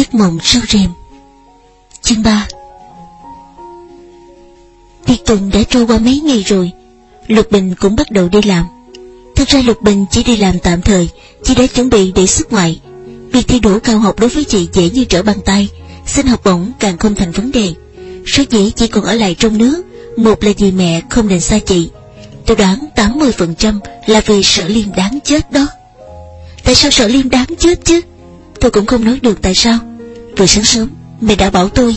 giấc mộng sâu rèm. Chương ba. Tiệc tùng đã trôi qua mấy ngày rồi, Lục Bình cũng bắt đầu đi làm. Thật ra Lục Bình chỉ đi làm tạm thời, Chỉ để chuẩn bị để xuất ngoại. Việc thi đỗ cao học đối với chị dễ như trở bàn tay Xin học bổng càng không thành vấn đề. Số dĩ chỉ còn ở lại trong nước, Một là vì mẹ không định xa chị. Tôi đoán 80% là vì sợ liêm đáng chết đó. Tại sao sợ liêm đáng chết chứ? Tôi cũng không nói được tại sao. Từ sáng sớm, mẹ đã bảo tôi.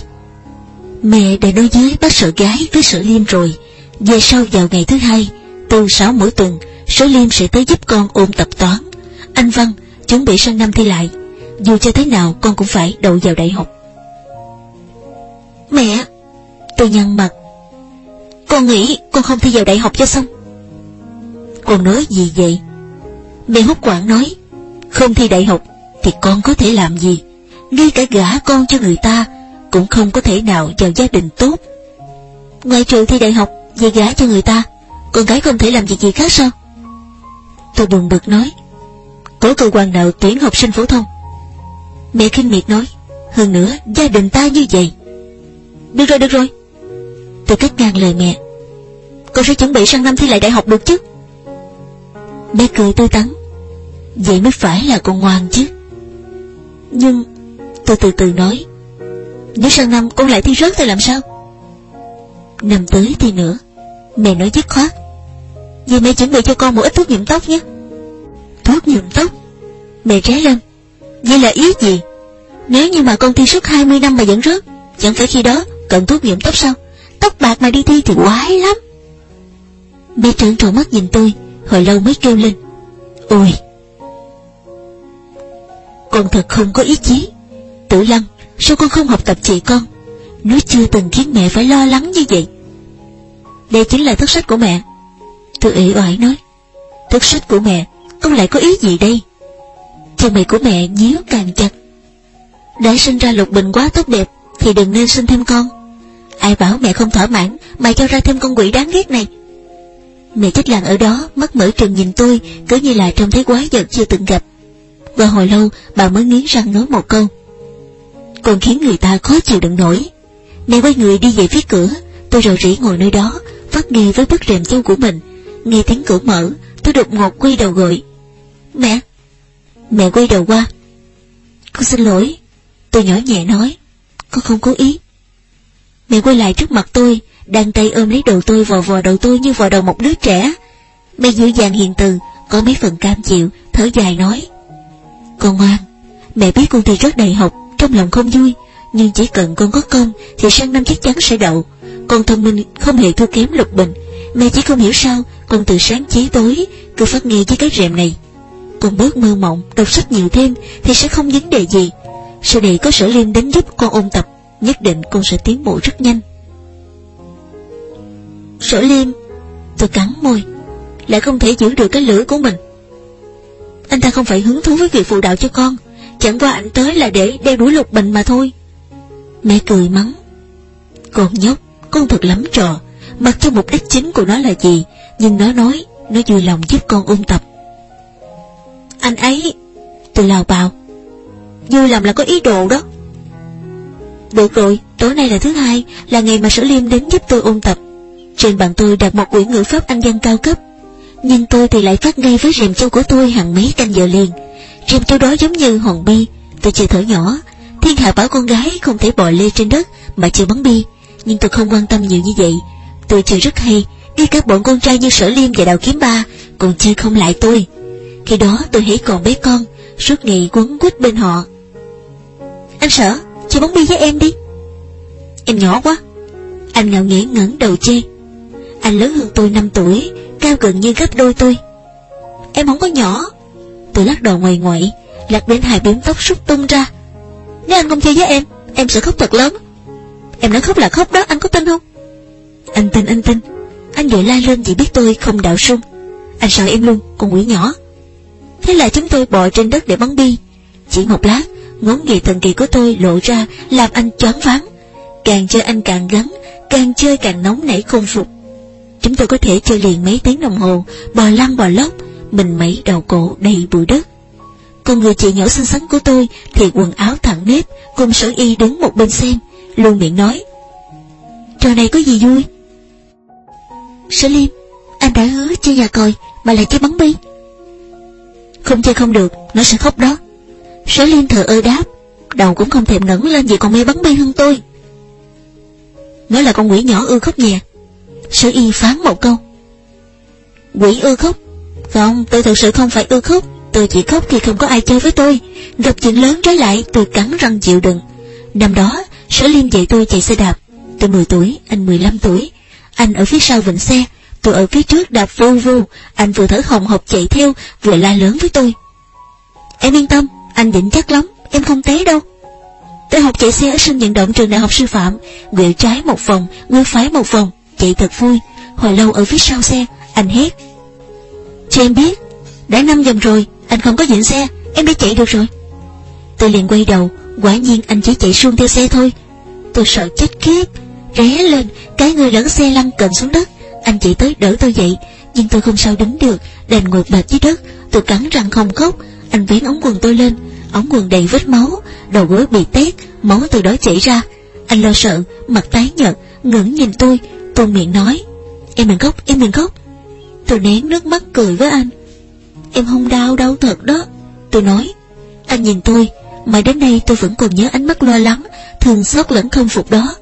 Mẹ đã nói với bác sợ gái với sợ liêm rồi. Về sau vào ngày thứ hai, Từ sáu mỗi tuần Sở liêm sẽ tới giúp con ôn tập toán. Anh Văn chuẩn bị sang năm thi lại. Dù cho thế nào, con cũng phải đậu vào đại học. Mẹ, Tôi nhăn mặt. Con nghĩ con không thi vào đại học cho xong. Con nói gì vậy? Mẹ hút quảng nói, Không thi đại học Thì con có thể làm gì? Ngay cả gả con cho người ta Cũng không có thể nào vào gia đình tốt. Ngoài trừ thi đại học Về gả cho người ta, Con gái không thể làm việc gì khác sao? Tôi buồn bực nói. Có cơ quan nào tuyển học sinh phổ thông? Mẹ khinh miệt nói. Hơn nữa, gia đình ta như vậy. Được rồi được rồi. Tôi cắt ngang lời mẹ. Con sẽ chuẩn bị sang năm thi lại đại học được chứ? Mẹ cười tươi tắn. Vậy mới phải là con ngoan chứ. Nhưng Tôi từ từ nói. Nếu sang năm con lại thi rớt thì làm sao? Năm tới thì nữa. Mẹ nói dứt khoát. Vậy mẹ chuẩn bị cho con một ít thuốc nhuộm tóc nhé. Thuốc nhuộm tóc? Mẹ ré lên. Vậy là ý gì? Nếu như mà con thi suốt 20 năm mà vẫn rớt Chẳng phải khi đó cần thuốc nhuộm tóc sao? Tóc bạc mà đi thi thì quái lắm. Mẹ trợn tròn mắt nhìn tôi, Hồi lâu mới kêu lên. Ôi! Con thật không có ý chí. Tử Lăng, Sao con không học tập chị con? Nó chưa từng khiến mẹ phải lo lắng như vậy. Đây chính là thất sách của mẹ. Tôi ỉ oải nói Thất sách của mẹ, Con lại có ý gì đây? Chân mày của mẹ nhíu càng chặt. Đã sinh ra lục bình quá tốt đẹp, Thì đừng nên sinh thêm con. Ai bảo mẹ không thỏa mãn Mà cho ra thêm con quỷ đáng ghét này. Mẹ chết lặng ở đó, Mắt mở trừng nhìn tôi, Cứ như là trông thấy quái vật chưa từng gặp. Và hồi lâu, bà mới nghiến răng nói một câu. Còn khiến người ta khó chịu đựng nổi. Này quay người đi về phía cửa, Tôi rầu rĩ ngồi nơi đó, Phát nghe với bức rèm châu của mình. Nghe tiếng cửa mở, Tôi đột ngột quay đầu gọi. Mẹ! Mẹ quay đầu qua. Con xin lỗi, Tôi nhỏ nhẹ nói. Con không cố ý. Mẹ quay lại trước mặt tôi, Đang tay ôm lấy đầu tôi vò vò đầu tôi như vò đầu một đứa trẻ. Mẹ dịu dàng hiền từ, Có mấy phần cam chịu, Thở dài nói. Con ngoan, Mẹ biết con thi rất đầy học. Trong lòng không vui, Nhưng chỉ cần con có công Thì sang năm chắc chắn sẽ đậu. Con thông minh không hề thua kém lục bình, Mẹ chỉ không hiểu sao Con từ sáng chí tối Cứ phát nghe với cái rèm này. Con bớt mơ mộng, Đọc sách nhiều thêm Thì sẽ không vấn đề gì. Sau này có sở liêm đến giúp con ôn tập, Nhất định con sẽ tiến bộ rất nhanh. Sở liêm Tôi cắn môi, Lại không thể giữ được cái lưỡi của mình. Anh ta không phải hứng thú với việc phụ đạo cho con. Chẳng qua anh tới là để đeo đuổi lục bình mà thôi. Mẹ cười mắng. Con nhóc, Con thật lắm trò. Mặc cho mục đích chính của nó là gì, Nhưng nó nói, Nó vui lòng giúp con ôn tập. Anh ấy, Tôi lao bào. Vui lòng là có ý đồ đó. Được rồi, Tối nay là thứ hai, Là ngày mà Sở Liêm đến giúp tôi ôn tập. Trên bàn tôi đặt một quyển ngữ pháp Anh văn cao cấp. Nhưng tôi thì lại phát ngay với rèm châu của tôi hàng mấy canh giờ liền. Rèm châu đó giống như hòn bi. Tôi chưa thở nhỏ, Thiên hạ bảo con gái không thể bò lê trên đất Mà chưa bắn bi. Nhưng tôi không quan tâm nhiều như vậy. Tôi chơi rất hay, Ngay các bọn con trai như Sở Liêm và Đào Kiếm Ba Còn chơi không lại tôi. Khi đó tôi hãy còn bé con, Suốt ngày quấn quýt bên họ. Anh Sở chơi bóng bi với em đi. Em nhỏ quá. Anh ngạo nghễ ngẩng đầu chê. Anh lớn hơn tôi 5 tuổi, Cao gần như gấp đôi tôi. Em không có nhỏ. Tôi lắc đầu ngoài ngoại Lạc đến hai biếm tóc rút tung ra. Nếu anh không chơi với em Em sẽ khóc thật lớn. Em nói khóc là khóc đó, anh có tin không? Anh tin anh tin. Anh vừa la lên chỉ biết tôi không đạo sung. Anh sợ em luôn, con quỷ nhỏ. Thế là chúng tôi bò trên đất để bắn bi. Chỉ một lát Ngón nghề thần kỳ của tôi lộ ra, Làm anh choáng váng. Càng chơi anh càng gắn Càng chơi càng nóng nảy không phục. Chúng tôi có thể chơi liền mấy tiếng đồng hồ, Bò lăn bò lóc mình mấy đầu cổ đầy bụi đất. Còn người chị nhỏ xinh xắn của tôi Thì quần áo thẳng nếp, Cùng sở y đứng một bên xem, Luôn miệng nói. Trò này có gì vui? Sở Liêm, Anh đã hứa chơi nhà còi Mà lại chơi bắn bi. Không chơi không được, Nó sẽ khóc đó. Sở Liêm thờ ơ đáp, Đầu cũng không thèm ngẩng lên vì còn mê bắn bi hơn tôi. Nó là con quỷ nhỏ ưa khóc nhẹ Sở y phán một câu. Quỷ ưa khóc? Không tôi thật sự không phải ưa khóc. Tôi chỉ khóc khi không có ai chơi với tôi. Gặp chuyện lớn trái lại tôi cắn răng chịu đựng. Năm đó Sở Liêm dạy tôi chạy xe đạp. Tôi 10 tuổi, anh 15 tuổi. Anh ở phía sau vịnh xe Tôi ở phía trước đạp vô vô Anh vừa thở hồng hộc chạy theo Vừa la lớn với tôi. Em yên tâm, anh định chắc lắm Em không té đâu. Tôi học chạy xe ở sân vận động trường đại học sư phạm. Quẹo trái một vòng, quẹo phải một vòng Chạy thật vui. Hồi lâu ở phía sau xe, anh hét. Cho em biết Đã năm vòng rồi, anh không có dựng xe Em đã chạy được rồi. Tôi liền quay đầu Quả nhiên anh chỉ chạy suông theo xe thôi. Tôi sợ chết khiếp Ré lên Cái người lẫn xe lăn cận xuống đất. Anh chạy tới đỡ tôi dậy Nhưng tôi không sao đứng được Đành ngồi bệt dưới đất. Tôi cắn răng không khóc Anh vén ống quần tôi lên. Ống quần đầy vết máu Đầu gối bị tét Máu từ đó chảy ra. Anh lo sợ Mặt tái nhợt ngẩng nhìn tôi Tôi miệng nói Em đừng khóc Em đừng khóc. Tôi nén nước mắt cười với anh. Em không đau đâu thật đó. Tôi nói Anh nhìn tôi mà đến nay tôi vẫn còn nhớ ánh mắt lo lắng Thường xót lẫn không phục đó.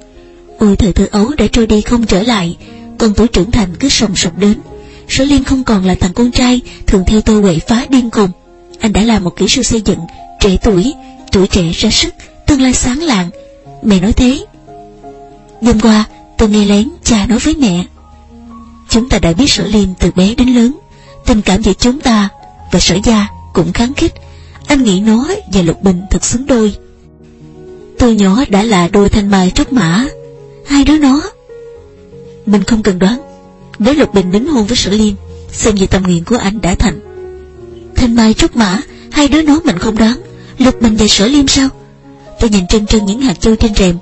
Ôi thời thơ ấu đã trôi đi không trở lại. Còn tuổi trưởng thành cứ sòng sọc đến. Sở Liên không còn là thằng con trai Thường theo tôi quậy phá điên cùng Anh đã là một kỹ sư xây dựng Trẻ tuổi, tuổi trẻ ra sức Tương lai sáng lạng. Mẹ nói thế. Đêm qua tôi nghe lén cha nói với mẹ. Chúng ta đã biết sở Liêm từ bé đến lớn. Tình cảm giữa chúng ta Và sở gia cũng kháng khích. Anh nghĩ nó và Lục Bình thật xứng đôi. Tôi nhỏ đã là đôi thanh mai trúc mã. Hai đứa nó. Mình không cần đoán. Nếu Lục Bình đính hôn với Sở Liêm Xem như tâm nguyện của anh đã thành. Thanh mai trúc mã, Hai đứa nó mình không đoán. Lục Bình và Sở Liêm sao? Tôi nhìn trên trên những hạt châu trên rèm.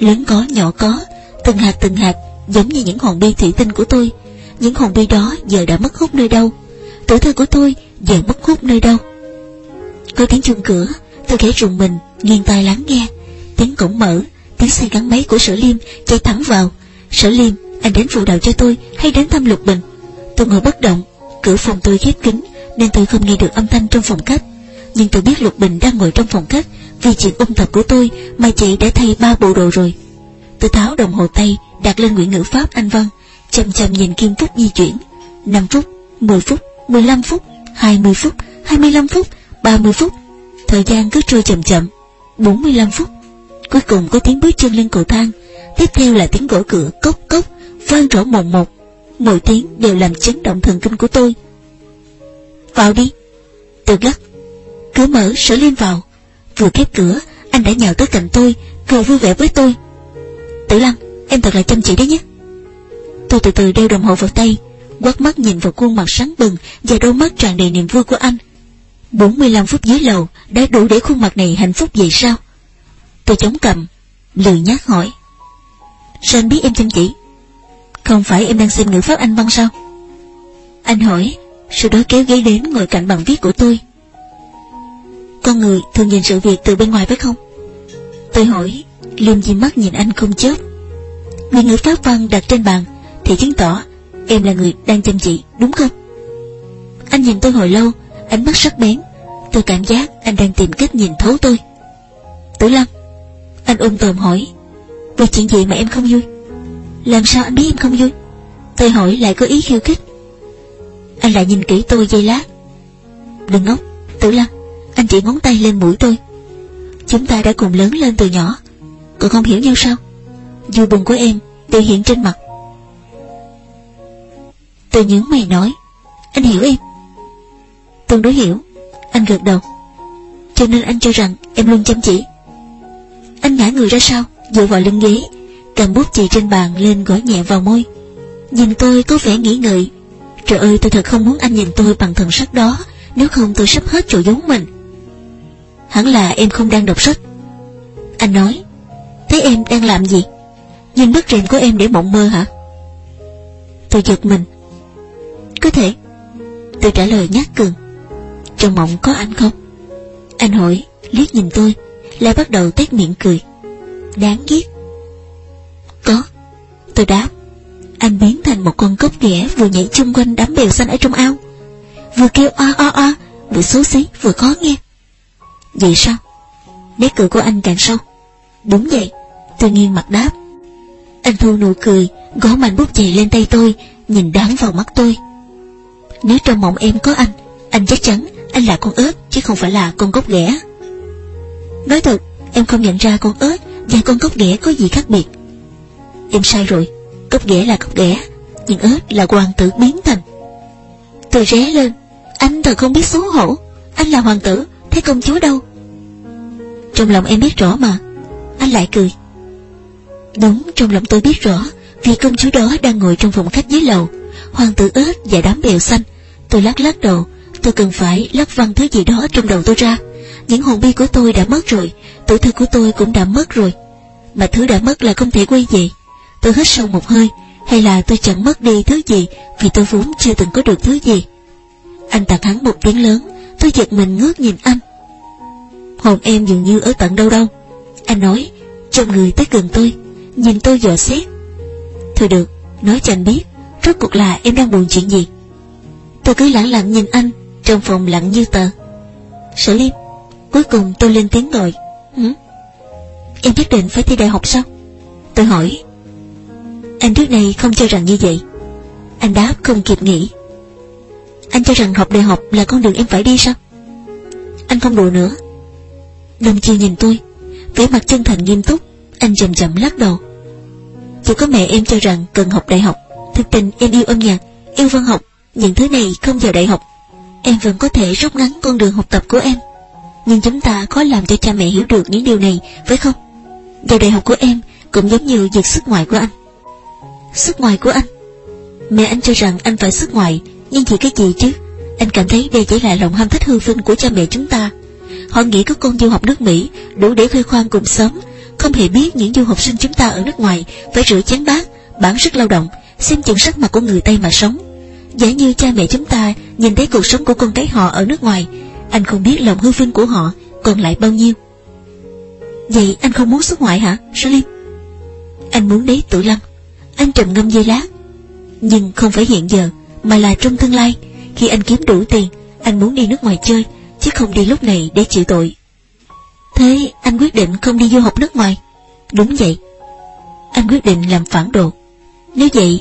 Lớn có, nhỏ có. Từng hạt từng hạt, Giống như những hòn bi thủy tinh của tôi. Những hồn bi đó giờ đã mất hút nơi đâu. Tuổi thơ của tôi giờ mất hút nơi đâu. Có tiếng chuông cửa, Tôi khẽ rùng mình, nghiêng tai lắng nghe. Tiếng cổng mở, Tiếng xe gắn máy của sở liêm chạy thẳng vào. Sở liêm, anh đến phụ đạo cho tôi Hay đến thăm lục bình? Tôi ngồi bất động, Cửa phòng tôi khép kín Nên tôi không nghe được âm thanh trong phòng khách. Nhưng tôi biết lục bình đang ngồi trong phòng khách, Vì chuyện ôn tập của tôi Mà chị đã thay ba bộ đồ rồi. Tôi tháo đồng hồ tay, đặt lên nguyễn ngữ pháp Anh Văn Chầm chầm nhìn kim phút di chuyển. 5 phút, 10 phút, 15 phút 20 phút, 25 phút 30 phút. Thời gian cứ trôi chậm chậm 45 phút. Cuối cùng có tiếng bước chân lên cầu thang. Tiếp theo là tiếng gõ cửa cốc cốc Vang rõ mồm một. Mỗi tiếng đều làm chấn động thần kinh của tôi. Vào đi. Từ lắc Cửa mở sở lên vào. Vừa khép cửa Anh đã nhào tới cạnh tôi Cười vui vẻ với tôi. Tử Lăng Em thật là chăm chỉ đấy nhé. Tôi từ từ đeo đồng hồ vào tay quát mắt nhìn vào khuôn mặt sáng bừng Và đôi mắt tràn đầy niềm vui của anh. 45 phút dưới lầu Đã đủ để khuôn mặt này hạnh phúc vậy sao? Tôi chống cầm Lười nhát hỏi. Sao anh biết em chăm chỉ? Không phải em đang xem ngữ pháp anh văn sao? Anh hỏi, Sau đó kéo ghế đến ngồi cạnh bàn viết của tôi. Con người thường nhìn sự việc từ bên ngoài phải không? Tôi hỏi, Liêm di mắt nhìn anh không chớp. Người ngữ pháp văn đặt trên bàn thì chứng tỏ em là người đang chăm chỉ, đúng không? Anh nhìn tôi hồi lâu, Ánh mắt sắc bén. Tôi cảm giác anh đang tìm cách nhìn thấu tôi. Tử Lâm, Anh ôm tồm hỏi Về chuyện gì mà em không vui? Làm sao anh biết em không vui? Tôi hỏi lại có ý khiêu khích. Anh lại nhìn kỹ tôi giây lát. Đừng ngốc, Tử Lâm, Anh chỉ ngón tay lên mũi tôi. Chúng ta đã cùng lớn lên từ nhỏ, Còn không hiểu nhau sao? Vui buồn của em đều hiện trên mặt Tôi nhớ mày nói, Anh hiểu em. Tương đối hiểu, Anh gật đầu. Cho nên anh cho rằng em luôn chăm chỉ. Anh ngã người ra sau, Dựa vào lưng ghế, Cầm bút chì trên bàn lên gõ nhẹ vào môi. Nhìn tôi có vẻ nghĩ ngợi. Trời ơi, tôi thật không muốn anh nhìn tôi bằng thần sắc đó, Nếu không tôi sắp hết chỗ giống mình. Hẳn là em không đang đọc sách. Anh nói, Thế em đang làm gì? Nhìn bức rèm của em để mộng mơ hả? Tôi giật mình có thể Tôi trả lời nhát cường Trong mộng có anh không Anh hỏi, liếc nhìn tôi, lại bắt đầu tét miệng cười. Đáng ghét. Có. Tôi đáp. Anh biến thành một con cốc ghẻ vừa nhảy chung quanh đám bèo xanh ở trong ao. Vừa kêu oa oa oa, vừa xấu xí, vừa khó nghe. Vậy sao? Nét cười của anh càng sâu. Đúng vậy. Tôi nghiêng mặt đáp. Anh thu nụ cười, gõ mạnh bút chì lên tay tôi, nhìn đáng vào mắt tôi. Nếu trong mộng em có anh, anh chắc chắn anh là con ếch chứ không phải là con cốc ghẻ. Nói thật, em không nhận ra con ếch và con cốc ghẻ có gì khác biệt. Em sai rồi, cốc ghẻ là cốc ghẻ, nhưng ếch là hoàng tử biến thành. Tôi ré lên, anh thật không biết xấu hổ, anh là hoàng tử, thế công chúa đâu? Trong lòng em biết rõ mà, anh lại cười. Đúng, trong lòng tôi biết rõ, vì công chúa đó đang ngồi trong phòng khách dưới lầu, hoàng tử ếch và đám bèo xanh. Tôi lắc lắc đầu, tôi cần phải lắc văng thứ gì đó trong đầu tôi ra. Những hồn bi của tôi đã mất rồi, tuổi thơ của tôi cũng đã mất rồi. Mà thứ đã mất là không thể quay về. Tôi hít sâu một hơi, hay là tôi chẳng mất đi thứ gì vì tôi vốn chưa từng có được thứ gì. Anh tặng hắn một tiếng lớn, tôi giật mình ngước nhìn anh. Hồn em dường như ở tận đâu đâu. Anh nói, trong người tới gần tôi, nhìn tôi dò xét. Thôi được, nói cho anh biết, rốt cuộc là em đang buồn chuyện gì. Tôi cứ lặng lặng nhìn anh, trong phòng lặng như tờ. Sở Liêm, cuối cùng tôi lên tiếng gọi. Hử? Em nhất định phải thi đại học sao? Tôi hỏi. Anh trước này không cho rằng như vậy. Anh đáp không kịp nghĩ. Anh cho rằng học đại học là con đường em phải đi sao? Anh không đùa nữa. Đồng chi nhìn tôi, vẻ mặt chân thành nghiêm túc, anh chậm chậm lắc đầu. Chỉ có mẹ em cho rằng cần học đại học, thực tình em yêu âm nhạc, yêu văn học, những thứ này không vào đại học. Em vẫn có thể rút ngắn con đường học tập của em. Nhưng chúng ta khó làm cho cha mẹ hiểu được những điều này, phải không? Vào đại học của em cũng giống như việc sức ngoại của anh. Sức ngoại của anh? Mẹ anh cho rằng anh phải sức ngoại, nhưng chỉ cái gì chứ? Anh cảm thấy đây chỉ là lòng ham thích hư vinh của cha mẹ chúng ta. Họ nghĩ có con du học nước Mỹ đủ để khoe khoang cùng sớm, không hề biết những du học sinh chúng ta ở nước ngoài phải rửa chén bát, bản sức lao động, xem chừng sắc mặt của người Tây mà sống. Giả như cha mẹ chúng ta nhìn thấy cuộc sống của con cái họ ở nước ngoài, anh không biết lòng hư vinh của họ còn lại bao nhiêu. Vậy anh không muốn xuất ngoại hả, Salim? Anh muốn đấy Tử Lâm. Anh trầm ngâm dây lát. Nhưng không phải hiện giờ, mà là trong tương lai, khi anh kiếm đủ tiền, anh muốn đi nước ngoài chơi, chứ không đi lúc này để chịu tội. Thế anh quyết định không đi du học nước ngoài? Đúng vậy. Anh quyết định làm phản đồ. Nếu vậy,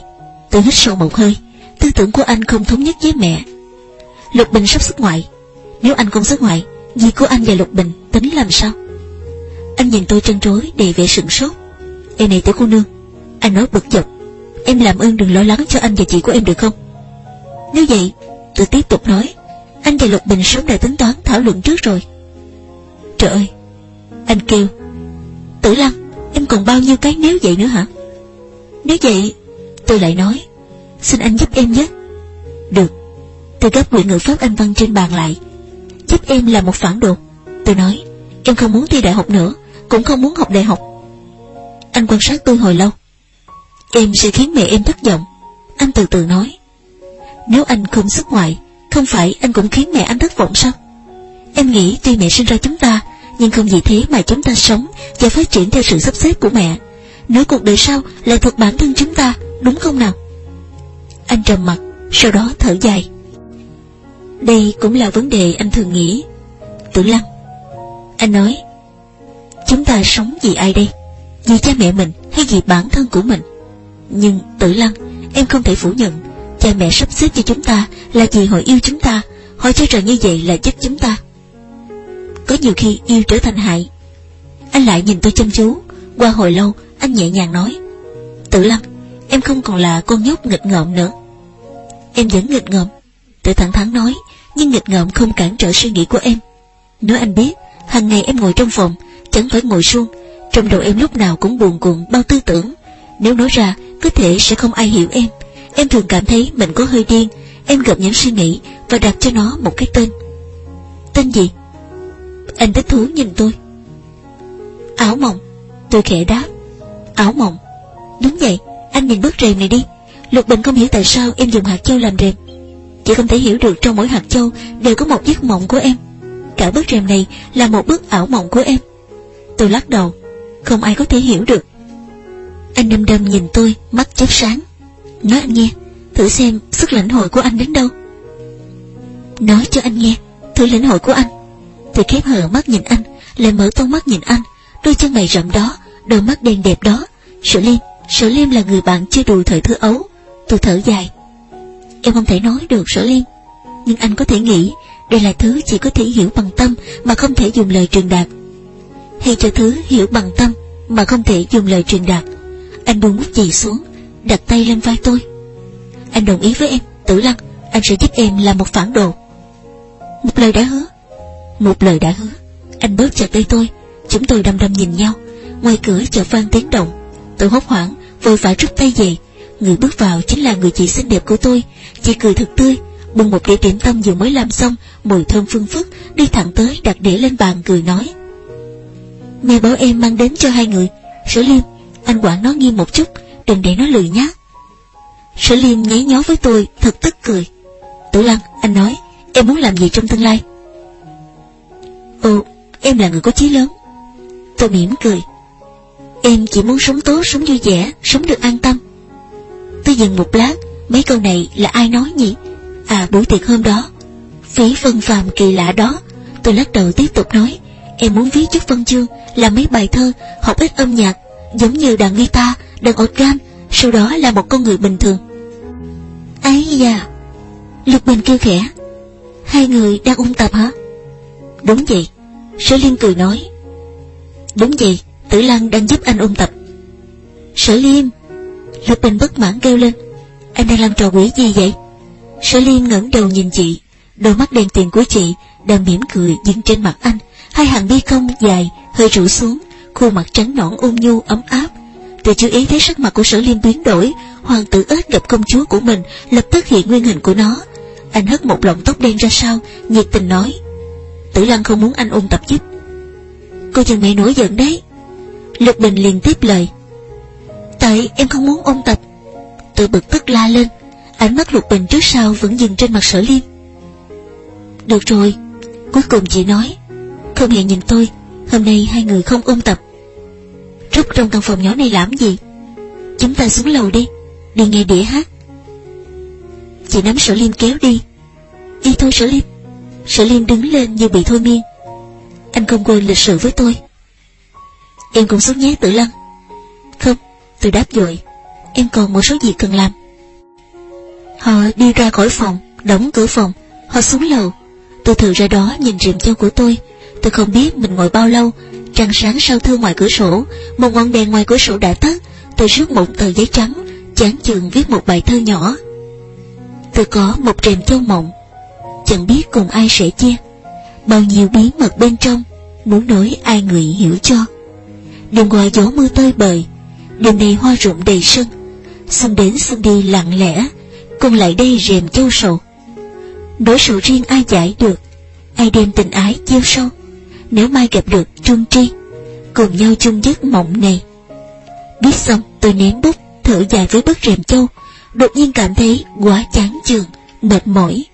tôi hít sâu một hơi, tư tưởng của anh không thống nhất với mẹ. Lục Bình sắp xuất ngoại. Nếu anh không xuất ngoại, gì của anh và Lục Bình tính làm sao? Anh nhìn tôi trân trối đầy vẻ sửng sốt. Em này tiểu cô nương, anh nói bực dọc. Em làm ơn đừng lo lắng cho anh và chị của em được không? Nếu vậy, tôi tiếp tục nói. Anh và Lục Bình sớm đã tính toán thảo luận trước rồi. Trời ơi, anh kêu. Tử Lăng, em còn bao nhiêu cái nếu vậy nữa hả? Nếu vậy, tôi lại nói. Xin anh giúp em nhé. Được. Tôi gấp quyển ngữ pháp anh văn trên bàn lại. Giúp em là một phản đột Tôi nói, em không muốn thi đại học nữa, cũng không muốn học đại học. Anh quan sát tôi hồi lâu. Em sẽ khiến mẹ em thất vọng. Anh từ từ nói. Nếu anh không xuất ngoại, không phải anh cũng khiến mẹ anh thất vọng sao? Em nghĩ tuy mẹ sinh ra chúng ta, nhưng không vì thế mà chúng ta sống và phát triển theo sự sắp xếp của mẹ. Nếu cuộc đời sau lại thuộc bản thân chúng ta, đúng không nào? Anh trầm mặt, sau đó thở dài. Đây cũng là vấn đề anh thường nghĩ. Tử Lăng, anh nói, chúng ta sống vì ai đây? Vì cha mẹ mình hay vì bản thân của mình? Nhưng Tử Lăng, em không thể phủ nhận, cha mẹ sắp xếp cho chúng ta là vì họ yêu chúng ta, họ cho rằng như vậy là giúp chúng ta. Có nhiều khi yêu trở thành hại. Anh lại nhìn tôi chăm chú, qua hồi lâu anh nhẹ nhàng nói, Tử Lăng, em không còn là con nhóc nghịch ngợm nữa. Em vẫn nghịch ngợm, tự thẳng thắn nói, nhưng nghịch ngợm không cản trở suy nghĩ của em. Nếu anh biết, hàng ngày em ngồi trong phòng, chẳng phải ngồi suông, trong đầu em lúc nào cũng buồn cuộn bao tư tưởng. Nếu nói ra, có thể sẽ không ai hiểu em. Em thường cảm thấy mình có hơi điên, em gặp những suy nghĩ và đặt cho nó một cái tên. Tên gì? Anh thích thú nhìn tôi. Ảo mộng, tôi khẽ đáp. Ảo mộng, đúng vậy, anh nhìn bức rèm này đi. Lục Bình không hiểu tại sao em dùng hạt châu làm rèm. Chị không thể hiểu được trong mỗi hạt châu đều có một giấc mộng của em. cả bức rèm này là một bức ảo mộng của em. Tôi lắc đầu, không ai có thể hiểu được. Anh đâm đâm nhìn tôi, mắt chớp sáng. Nói anh nghe, thử xem sức lãnh hội của anh đến đâu. Nói cho anh nghe, thử lãnh hội của anh. Tôi khép hờ mắt nhìn anh, lại mở to mắt nhìn anh, đôi chân mày rậm đó, đôi mắt đen đẹp đó. Sự liên Sở Liêm là người bạn chơi đùa thời thơ ấu. Tôi thở dài. Em không thể nói được Sở Liêm, nhưng anh có thể nghĩ đây là thứ chỉ có thể hiểu bằng tâm mà không thể dùng lời truyền đạt. Hay cho thứ hiểu bằng tâm mà không thể dùng lời truyền đạt. Anh buông bút chì xuống, đặt tay lên vai tôi. Anh đồng ý với em, Tử Lăng, anh sẽ giúp em làm một phản đồ. Một lời đã hứa. Một lời đã hứa. Anh bớt chặt tay tôi, chúng tôi đăm đăm nhìn nhau. Ngoài cửa chợ vang tiếng động. Tôi hốt hoảng, vội vã rút tay về. Người bước vào chính là người chị xinh đẹp của tôi, chị cười thật tươi, bưng một đĩa điểm tâm vừa mới làm xong, mùi thơm phương phức, đi thẳng tới đặt đĩa lên bàn cười nói. Mẹ bảo em mang đến cho hai người. Sở Liêm, anh quản nó nghiêm một chút, đừng để nó lười nhát. Sở Liêm nháy nhó với tôi, thật tức cười. Tử Lăng, anh nói, em muốn làm gì trong tương lai? Ồ, em là người có chí lớn. Tôi mỉm cười. Em chỉ muốn sống tốt, sống vui vẻ, sống được an tâm. Tôi dừng một lát, mấy câu này là ai nói nhỉ? À buổi tiệc hôm đó, phí phân phàm kỳ lạ đó, tôi lắc đầu tiếp tục nói, em muốn viết chút văn chương, làm mấy bài thơ, học ít âm nhạc, giống như đàn guitar, đàn organ, sau đó là một con người bình thường. ấy da, Lục Bình kêu khẽ, hai người đang ôn tập hả? Đúng vậy, Sở liên cười nói. Đúng vậy, Tử Lăng đang giúp anh ôn tập. Sở Liêm, Lục Bình bất mãn kêu lên, anh đang làm trò quỷ gì vậy? Sở Liêm ngẩng đầu nhìn chị, đôi mắt đen tiền của chị đang mỉm cười dừng trên mặt anh, hai hàng bi cong dài hơi rủ xuống, khuôn mặt trắng nõn ôn nhu ấm áp. Từ chú ý thấy sắc mặt của Sở Liêm biến đổi, hoàng tử ếch gặp công chúa của mình lập tức hiện nguyên hình của nó. Anh hất một lọn tóc đen ra sau, nhiệt tình nói: Tử Lăng không muốn anh ôn tập giúp. Cô chừng mẹ nổi giận đấy. Lục Bình liền tiếp lời: Tại em không muốn ôn tập. Tôi bực tức la lên, ánh mắt Lục Bình trước sau vẫn dừng trên mặt Sở Liêm. Được rồi, cuối cùng chị nói, không hề nhìn tôi, hôm nay hai người không ôn tập. Rút trong căn phòng nhỏ này làm gì? Chúng ta xuống lầu đi, đi nghe đĩa hát. Chị nắm Sở Liêm kéo đi. Đi thôi Sở Liêm. Sở Liêm đứng lên như bị thôi miên. Anh không quên lịch sự với tôi. Em cũng xuống nhé Tử Lăng. Không, tôi đáp dội. Em còn một số việc cần làm. Họ đi ra khỏi phòng, đóng cửa phòng, họ xuống lầu. Tôi thử ra đó nhìn rìm châu của tôi. Tôi không biết mình ngồi bao lâu. Trăng sáng sau thư ngoài cửa sổ, một ngọn đèn ngoài cửa sổ đã tắt. Tôi rút một tờ giấy trắng, chán chường viết một bài thơ nhỏ. Tôi có một rèm châu mộng, chẳng biết cùng ai sẽ chia. Bao nhiêu bí mật bên trong, muốn nói ai người hiểu cho đừng qua gió mưa tơi bời, đêm nay hoa rụng đầy sân. Xuân đến xuân đi lặng lẽ, cùng lại đây rèm châu sầu. Nỗi sầu riêng ai giải được ai đem tình ái chiêu sâu. Nếu mai gặp được trung tri cùng nhau chung giấc mộng này. Biết xong tôi ném bút thở dài với bức rèm châu. Đột nhiên cảm thấy quá chán chường mệt mỏi.